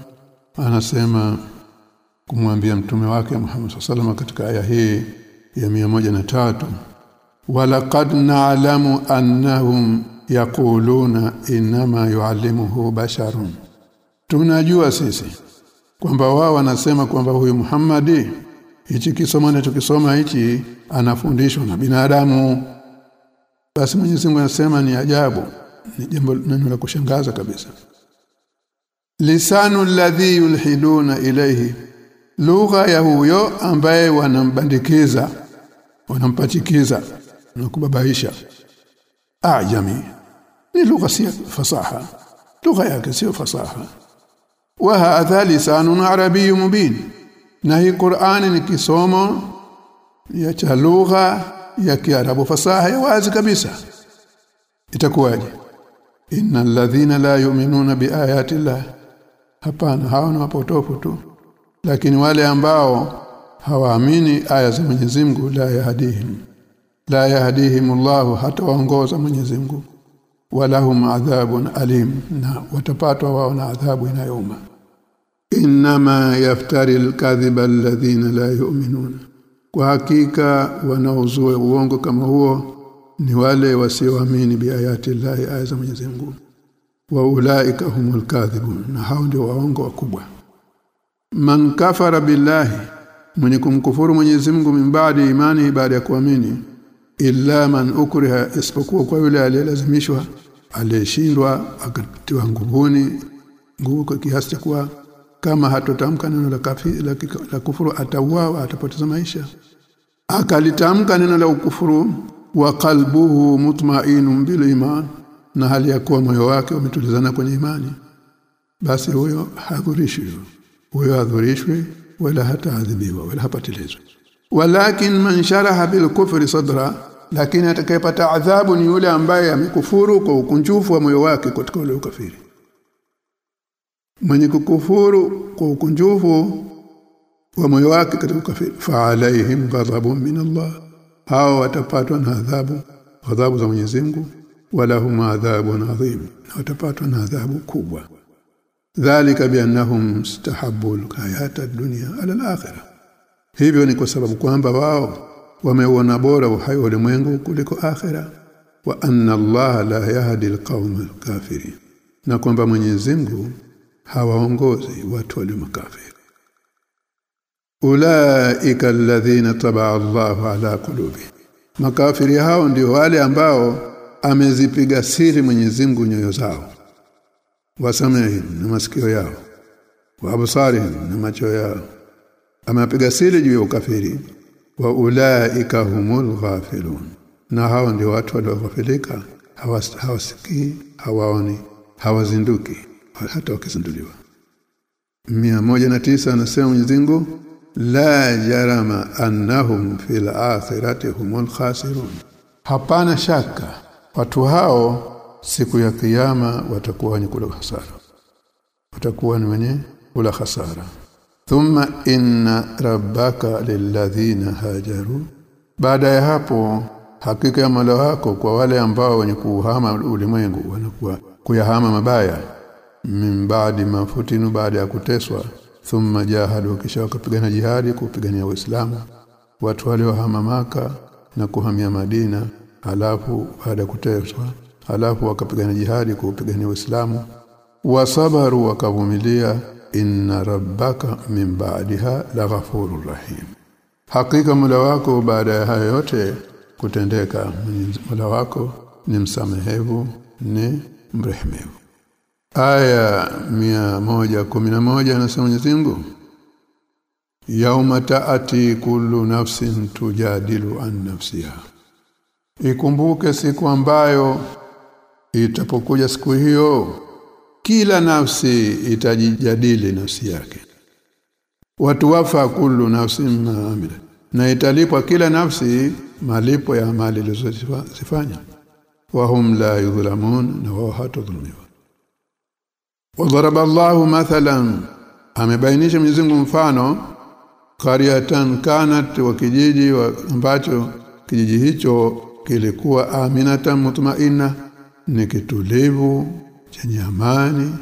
anasema kumwambia mtume wake Muhammad sallallahu katika aya hii ya tatu walaqad na'lamu annahum yaquluna inma yuallimuhu basharun. Tunajua sisi kwamba wao wanasema kwamba huyu Muhammadi hichi kisomo anachokisoma hichi anafundishwa na binadamu. Basi Mwenyezi Mungu anasema ni ajabu ni jambo neno la kushangaza kabisa. Lisanu alladhi yulhiduna ilayhi lugha ya huyo ambaye wanambandikiza wanampachikiza na kubabaisha. Ajami ni lugha si fasaha lugha yake sio fasaha wa hadha lisanun arabiy mubin. Na hii Qur'ani ni kisomo ya cha lugha ya Kiarabu fasaha ya wazi kabisa. Itakuwaje? Innal ladhina la yu'minuna biayati llah. Hapana hawa ni wapotofu tu. Lakini wale ambao hawaamini aya za Mwenyezi Mungu la yahdihim. La yahdihim Allah hata waongoza Mwenyezi Mungu walahum adhabun alim na watapatwa wao na adhabu inayouma. Inma yaftari alkadhiba alladhina la yu'minun. Kwa hakika wanaozua uongo kama huo ni wale wasioamini biayati llahi aya za Mwenyezi Mungu. Wa ulaika humul kadhibun na hao ndio waongo wakubwa. Man kafara billahi mwenye kumkufuru Mwenyezi Mungu mimbadi imani baada ya kuamini illa man ukriha isipokuwa kwa yule aliyelazimishwa aliyeshindwa akatiwa nguvuni nguvu kwa kiasi cha kuwa kama hatotamka neno la kafiri la, la kufuru atauawa atapoteza maisha. Akalitamka neno la ukufuru wa qalbuhu mutma'inun bil iman na hali ya kuwa moyo wake umetulizana kwenye imani. Basi huyo hadhurishwi huyo hadhurishwi wala hataadhibiwa wala hapatilizwa walakin man sharaha bil kufri sadra lakini atakayepata adhabu ni yule ambaye amekufuru kwa ukunjufu wa moyo wake katika ule ukafiri. Mwenye kukufuru kwa ukunjufu wa moyo wake katika ukafiri. Fa alaihim ghadabun min Allah. Hao watapatwa na adhabu adhabu za Mwenyezi Mungu. Wala hum adhabun adhim. Watapatwa na adhabu kubwa. Dhalika biannahum al-hayata ad-dunya ala al-akhirah. Hivyo ni kwa sababu kwamba wao wameuona bora uhai wa ulimwengu kuliko akhira wa anna Allah la yahdi alqawm alkafirin. Na kwamba Mwenyezi Mungu hawaongozi watu walio makafiri. Ulaika alladhina tabaa Allah ala qulubi makafiri hao ndio wale ambao amezipiga siri Mwenyezi Mungu nyoyo zao. Wasamihim na masikio yao. Wa na macho yao. Amepiga siri juu ya ukafiri wa ulaika humul ghafilun. Na hao ndio watu walioghafilika hawasikii hawaoni hawazinduki hata wakizinduliwa. Moja na tisa anasema Mwenyezi Mungu la jarama annahum fil akhirati humul khasirun. Hapana shaka watu hao siku ya kiyama watakuwa wenye kula hasara watakuwa ni wenye kula hasara thumma inna rabbaka lilladhina hajaru. Baada ya hapo hakika ya Mola wako kwa wale ambao wenye kuhama ulimwengu wanakuwa kuyahama mabaya. Min baadi mafutinu baada ya kuteswa. Thumma jahadu kisha wakapigana jihadi kupigania Uislamu. Watu waliohama maka na kuhamia Madina halafu baada ya kuteswa halafu wakapigana jihadi kupigania Uislamu. Wasabaru wakavumilia inna rabbaka min ba'daha laghafurur rahim. Hakika mula wako baada ya hayo yote kutendeka mula wako ni msamehevu ni mrehemevu aya moja anasema Mwenyezi Mungu yauma taati kullu nafsin tujadilu an nafsiha. Ikumbuke siku ambayo itapokuja siku hiyo kila nafsi itajijadili nafsi yake. Watu wafa kullu nafsin ma amila na italipwa kila nafsi malipo ya amali ilizofanya wahum la yudhlamun na wao hatudhulumiwa wadaraba Allahu mathalan. Amebainisha Mwenyezi mfano. Qaryatan kanat wa kijiji ambacho kijiji hicho kilikuwa aminatan mutmainna. Ni kitulivu chenye amani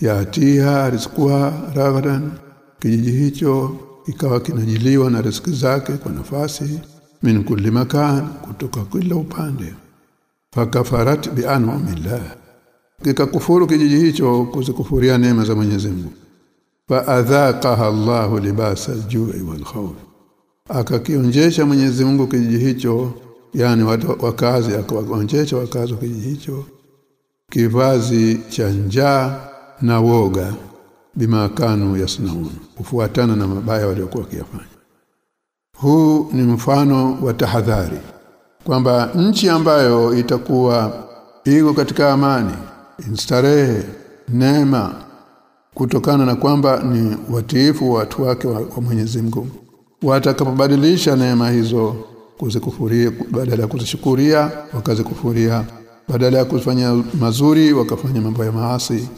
yatiha rizquha ragadan kijiji hicho ikawa kinajiliwa na riziki zake kwa nafasi min kulli makan kutoka kila upande. Fakafarat bi an'amillah. Kikakufuru kijiji hicho kuzikufuria neema za Mwenyezi Mungu. Fa adhaqaha Allahu libasa al-ju'i wal khawf akakionjesha Mwenyezi Mungu kijiji hicho yani wakazi akawaonjesha wakazi wa kijiji hicho kivazi cha njaa na woga bima kanu yasnaun kufuatana na mabaya waliokuwa wakiyafanya. Huu ni mfano wa tahadhari kwamba nchi ambayo itakuwa iko katika amani instarehe neema kutokana na kwamba ni watiifu wa watu wake wa, wa Mwenyezi Mungu watakapobadilisha neema hizo kuzikufuria badala ya kuzishukuria wakazikufuria badala ya kufanya mazuri wakafanya mambo ya maasi.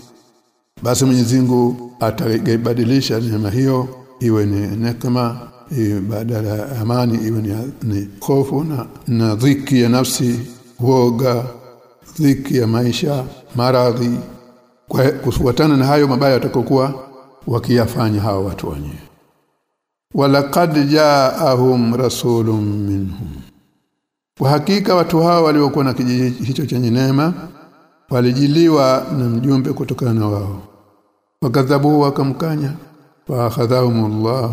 Basi Mwenyezi Mungu ataibadilisha neema hiyo iwe ni nekema badala ya amani iwe ni, ni hofu na, na dhiki ya nafsi woga dhiki ya maisha maradhi. Kwa kufuatana na hayo mabaya atakokuwa wakiyafanya hawa watu wenyewe. Walaqad jaahum rasulun minhum kwa hakika watu hao waliokuwa na kijiji hicho chenye neema walijiliwa na mjumbe kutokana na wao. Wakadhabu wakamkanya. Fa akhadhahumullah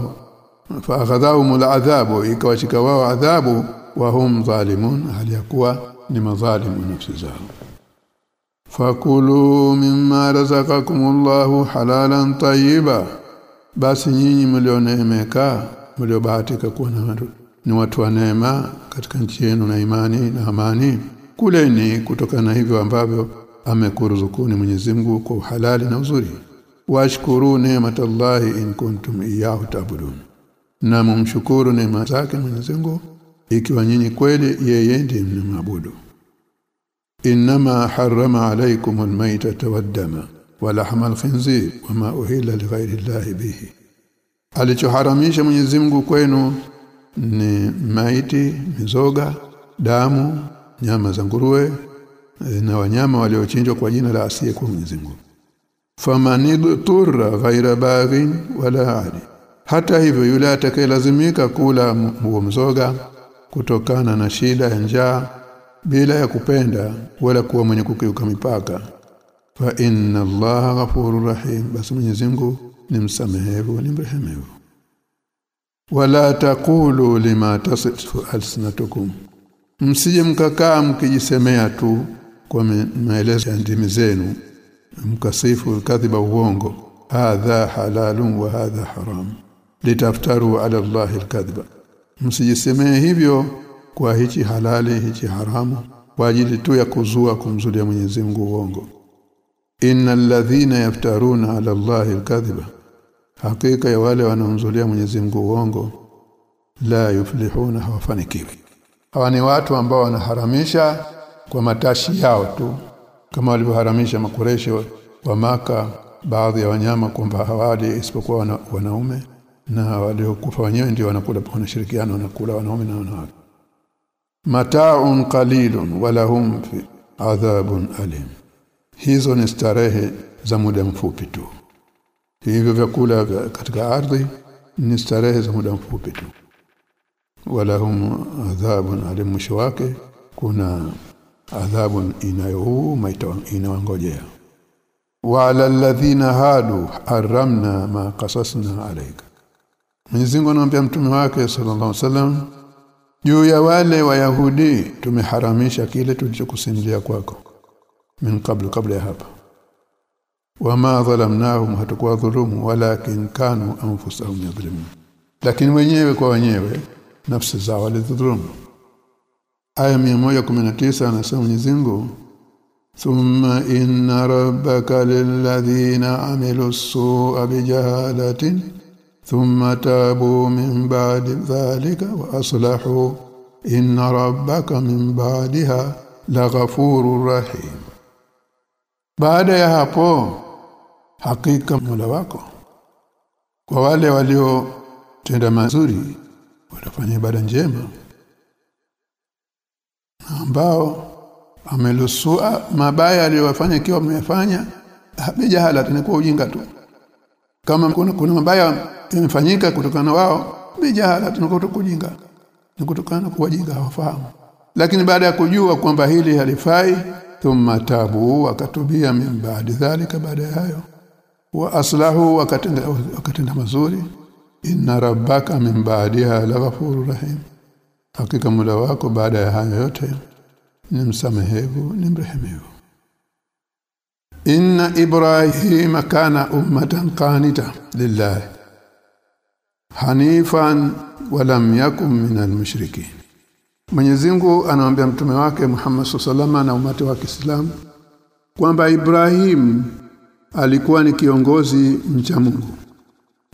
fa akhadhahumul adhabu ikawashika wao adhabu wa hum zalimun hali yakuwa ni madhalimu nafsi zao. Fakulu mimma razaqakumullahu halalan tayyiba. Basi nyinyi mlioneemeka mliobahatika kuwa na ni watu wa neema katika nchi yenu na imani na amani. Kuleni kutokana na hivyo ambavyo amekuruzukuni Mwenyezi Mungu kwa uhalali na uzuri. Washkuru neematallahi in kuntum iyyahu ta'budun. Na mumshukuru neema zake Mwenyezi Mungu ikiwa nyinyi kweli yeye ndiye mnamwabudu. Inma harrama alaykum almaytata waddama walahma alkhinzir wama uhilla lighairi bihi. Alichoharamisha Mwenyezi Mungu kwenu ni maiti mizoga damu nyama za nguruwe na wanyama waliochinjwa kwa jina la asiye kwa Mwenyezi Mungu. Famanidturra ghaira baghin wala adi hata hivyo yule atakayelazimika kula huo mzoga kutokana na shida ya njaa bila ya kupenda wala kuwa mwenye kukiuka mipaka. Fa inna allaha ghafurur rahim. Basi Mwenyezi Mungu ni msamehevu ni mrehemevu wala taqulu lima tasifu alsinatukum. Msije mkakaa mkijisemea tu kwa maelezo ya ndimi zenu mkasifu kadhiba uongo hadha halalun wa hadha haram. Litaftaru ala Allah alkadhiba. Msijisemee hivyo kwa hichi halali hichi haramu kwa ajili tu ya kuzua kumzulia Mwenyezi Mungu uongo. Innal ladhina yaftaruna ala Allahi alkadhiba hakika ya wale wanaomzulia Mwenyezi Mungu uongo la yuflihuna hawafanikiwi. Hawa ni watu ambao wanaharamisha kwa matashi yao tu kama walivyoharamisha makureshi wa maka baadhi ya wanyama kwamba hawali isipokuwa wana, wanaume na waliokufa wenyewe ndio wanakula wanashirikiana wanakula wanaume na wanawake. Mata'un qalilun walahum fi adhabun alim. Hizo ni starehe za muda mfupi tu hivyo vyakula katika ardhi ni starehe za muda mfupi tu. Walahum adhabun alim mwisho wake kuna adhabun inayouma inawangojea. Wala alladhina hadu haramna ma qasasna alayka. Mwenyezi Mungu anamwambia mtume wake sallallahu alaihi wasallam juu ya wale wayahudi tumeharamisha kile tulichokusimulia kwako min kabla kabla ya hapa wama dhalamnahum hatakuwa dhulumu walakin kanu anfusahum yadhlimun. Lakini wenyewe kwa wenyewe nafsi zao walidhulumu aya 119 anasema Mwenyezi Mungu thumma inna rabbaka lilladhina amilu su'a bijahalatin thumma tabu min ba'di dhalika wa aslahu inna rabbaka min ba'daha laghafurur rahim. Baada ya hapo hakika Mola wako. Kwa wale waliotenda mazuri wanafanya ibada njema na ambao amelusua mabaya aliyowafanya ikiwa amefanya bijahala tunakuwa ujinga tu. Kama kuna, kuna mabaya yamefanyika kutokana na wao bijahala tunakuwa kujinga ni kutokana na kuwajinga hawafahamu. Lakini baada ya kujua kwamba hili halifai thumma tabu wakatubia min dhalika baada ya hayo wa aslahu wakatenda wakatenda mazuri. Inna rabbaka min ba'daha laghafurur rahim. Hakika mula wako baada ya haya yote ni msamehevu ni mrehemevu inna ibrahima kana ummatan qanita lillahi. Hanifan wa lam yakun minal mushrikin. Mwenyezi Mungu anamwambia mtume wake Muhammad sallallahu na umati wa Kiislamu kwamba Ibrahim alikuwa ni kiongozi mcha Mungu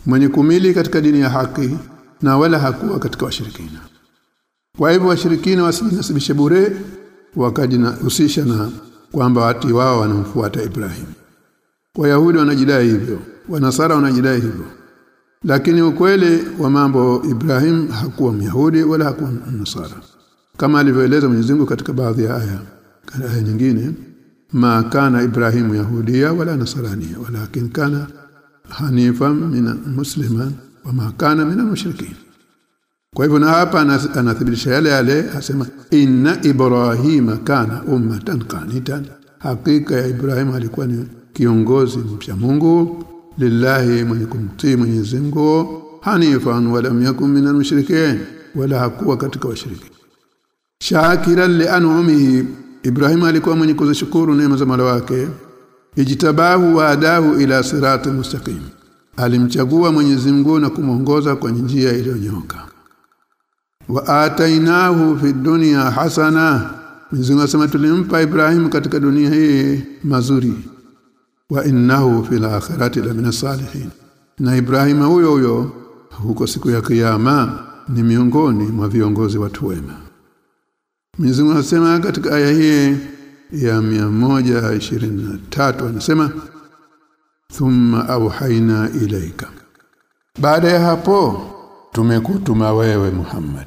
mwenye kumili katika dini ya haki na wala hakuwa katika washirikina. Kwa hivyo washirikina wasijinasibishe bure wakajinahusisha na kwamba wati wao wanamfuata Ibrahim. Wayahudi wanajidai hivyo, Wanasara wanajidai hivyo. Lakini ukweli wa mambo Ibrahim hakuwa Myahudi wala hakuwa Nasara. Kama alivyoeleza Mwenyezi katika baadhi ya aya. kana nyingine, ma kana Ibrahimu Yahudia wala Nasrania walakin kana hanifan min musliman wa ma kana min mushrikin. Kwa hivyo na hapa anathibitisha yale yale asema inna ibrahima kana ummatan qanitan hakika ya Ibrahim alikuwa ni kiongozi mpya Mungu lillahi mwenye kumtii Mwenyezi Mungu hanifan wala yakun minal mushrikin wala hakuwa katika washiriki shakiran li an'amihi Ibrahim alikuwa mwenye kuzishukuru neema za Mola wake. Ijitabahu wa adahu ila sirati mustaqim. Alimchagua Mwenyezi Mungu na kumwongoza kwenye njia iliyonyoka wa atainahu fi dunya hasana. Mwenyezi asema tulimpa Ibrahim katika dunia hii mazuri. Wa innahu fil akhirati la min salihin. Na Ibrahim huyo huyo huko siku ya kiyama ni miongoni mwa viongozi watu wema Mwenyezi Mungu anasema katika aya hii ya 123 anasema thumma auhaina ilaika baada ya hapo tumekutuma wewe Muhammad.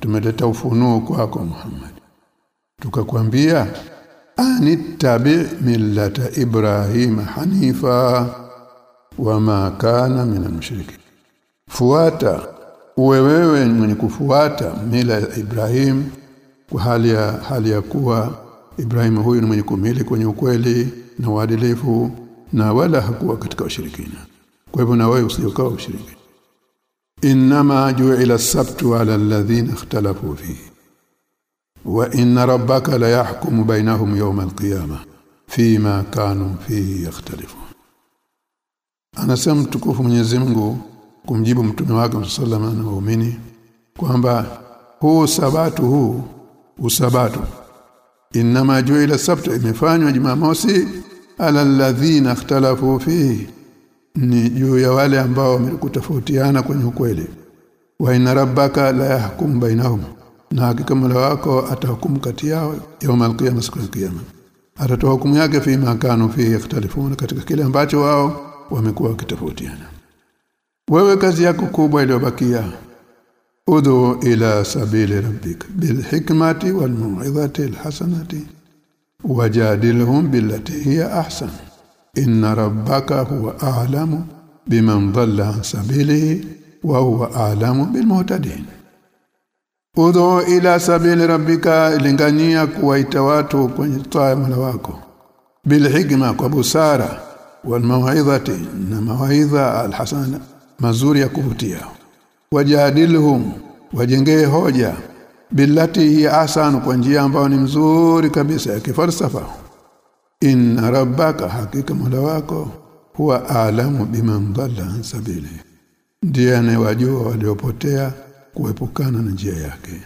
Tumeleta ufunuo kwako Muhammad. Tukakwambia anittabi millata ibrahima hanifa wama kana minal mushrikin. Fuata uwe wewe mwenye kufuata mila ya Ibrahim kwa hali ya hali ya kuwa Ibrahim huyu ni mwenye kumili kwenye ukweli na uadilifu na wala hakuwa katika ushirikina. Kwa hivyo na wewe usiokao ushiriki. Inma ju'ila as-sabtu 'ala alladhina ikhtalafu fihi. Wa inna rabbaka la yahkumu bainahum yawm al-qiyamah fima kanu fihi yakhtalifun. Anasema mtukufu Mwenyezi Mungu kumjibu mtume wake sallallahu na waumini kwamba huu sabatu huu usabatu. Inma juila sabtu imefanywa jumamosi ala alladhina ikhtalafu fihi. Ni juu ya wale ambao wamekutofautiana kwenye ukweli. Wa inna rabbaka la yahkum bainahum. Na hakika Mola wako atahukumu kati yao yawmal qiyamah siku ya kiyama. Atatoa hukumu yake fi makanu fi ikhtalifuna katika kile ambacho wao wamekuwa wakitofautiana. Wewe kazi yako kubwa iliyobakia udhu ila sabili rabbik bil hikmati wal mau'izati al hasanati wajadilhum billati hiya ahsan. Inna rabbaka huwa a'lamu biman dhalla an sabilihi wa huwa a'lamu bil muhtadin. Udhu ila sabili rabbika lingania kuwaita watu kwenye taa wako. Bil hikma kwa busara wal mau'izati na mawaidha al hasana mazuri ya kuvutia wajadilhum wajengee hoja. Billati hiya asan kwa njia ambayo ni mzuri kabisa ya kifalsafa. In rabbaka hakika mola wako huwa alamu biman dhalla sabili. Ndiye anayewajua waliopotea kuepukana na njia yake.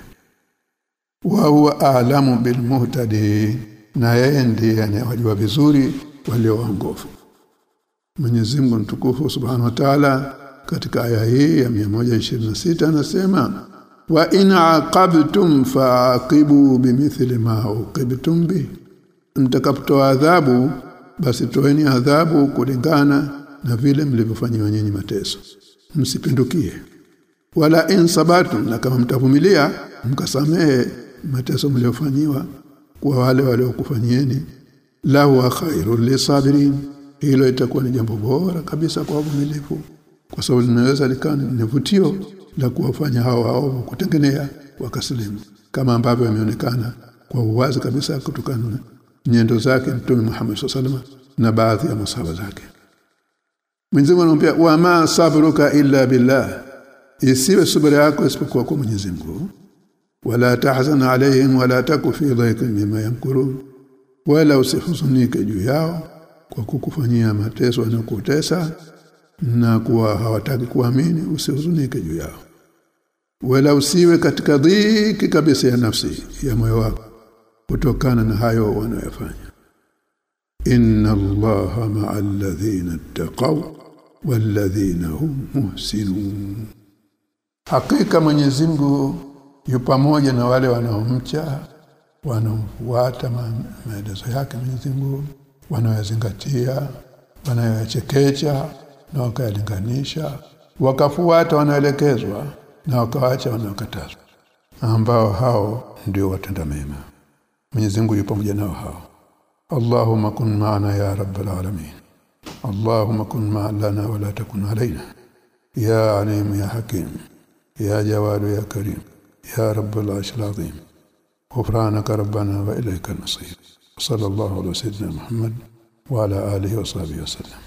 Wa huwa alamu bilmuhtadi na yeye ndiye anayewajua vizuri walioongofu Mwenyezi Mungu mtukufu Subhanahu wa Ta'ala katika aya hii ya 126 anasema wa in aqabtum faaqibu bimithli ma uqibtum bi mtakapotoa adhabu basi toeni adhabu kulingana na vile mlivyofanywa nyinyi mateso. Msipindukie. Wala in sabatum na kama mtavumilia mkasamehe mateso mliofanyiwa kwa wale waliokufanyieni lahu khairul lisabirin. Hilo itakuwa ni jambo bora kabisa kwa wavumilivu kwa sababu linaweza likawa ni vutio la kuwafanya hao hao kutengenea wakasilimu kama ambavyo imeonekana kwa uwazi kabisa kutokana na nyendo zake Mtume Muhammad SAW na baadhi ya masaba zake. Mwenyezi Mungu anamwambia wa ma sabruka illa billah. Isiwe subira yako isipokuwa kwa Mwenyezi Mungu. Wala tahzan alaihim wala taku fi dhayqin mimma yamkurun. Wala usihuzunike juu yao kwa kukufanyia mateso na kutesa na kuwa hawataki kuamini usihuzunike juu yao. Wala usiwe katika dhiki kabisa ya nafsi ya moyo wako kutokana na hayo wanayofanya inna allaha maa ladhina ittaqaw walladhina hum muhsinun. Hakika Mwenyezi Mungu yu pamoja na wale wanaomcha wanaofuata maelezo yake Mwenyezi Mungu wanaoyazingatia wanayoyachekecha na wakayalinganisha wakafuata wanaelekezwa na wakaacha wanaokatazwa ambao hao ndio watenda mema Mwenyezi Mungu yupo pamoja nao hao Allahumma kun ma'ana ya rabbal alamin Allahumma kun ma'ana wa la takun alaina ya alim ya hakim ya jawad ya karim ya rabbal arshil azim غفرانك ربنا وإليك المصير صلى الله على سيدنا محمد وعلى آله وصحبه وسلم